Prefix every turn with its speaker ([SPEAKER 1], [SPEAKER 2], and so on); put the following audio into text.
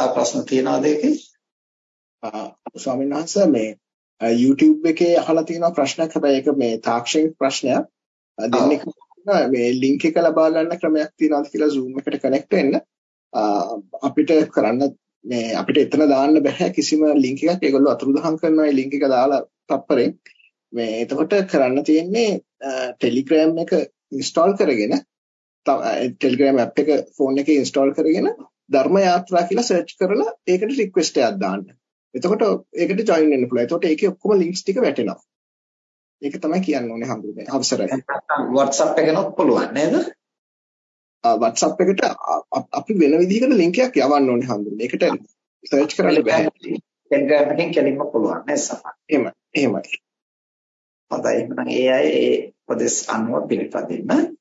[SPEAKER 1] තව ප්‍රශ්න තියනවාද ඒකේ?
[SPEAKER 2] ස්වාමීන් වහන්සේ මේ YouTube එකේ අහලා තියෙන ප්‍රශ්නයක් හැබැයි ඒක මේ තාක්ෂණික ප්‍රශ්නයක්. දෙන්නෙක් මේ ලින්ක් එක ලබා ගන්න ක්‍රමයක් තියෙනවාද කියලා Zoom එකට කනෙක්ට් වෙන්න. අපිට කරන්න මේ අපිට එතන දාන්න බෑ කිසිම ලින්ක් එකක්. ඒගොල්ලෝ අතුරුදහන් කරනවා ඒ ලින්ක් එක දාලා තප්පරෙන්. මේ එතකොට කරන්න තියෙන්නේ Telegram එක install කරගෙන Telegram app එක phone එකේ install කරගෙන ධර්ම යාත්‍රා කියලා search කරලා ඒකට request එකක් දාන්න. එතකොට ඒකට join වෙන්න පුළුවන්. එතකොට ඒකේ ඔක්කොම links ටික වැටෙනවා. ඒක තමයි කියන්න ඕනේ හඳුනේ. අවසරයි.
[SPEAKER 1] WhatsApp එකනොත් පුළුවන් නේද?
[SPEAKER 2] WhatsApp එකට අපි වෙන විදිහකට link එකක් යවන්න ඕනේ හඳුනේ. ඒකට search කරන්න බෑ.
[SPEAKER 1] Telegram එකෙන් කෙලින්ම පුළුවන් නේද සමහර.
[SPEAKER 2] එහෙමයි. එහෙමයි.
[SPEAKER 1] හොඳයි. එහෙනම් ඒ අය ඒ උපදෙස් අනුව පිළිපදින්න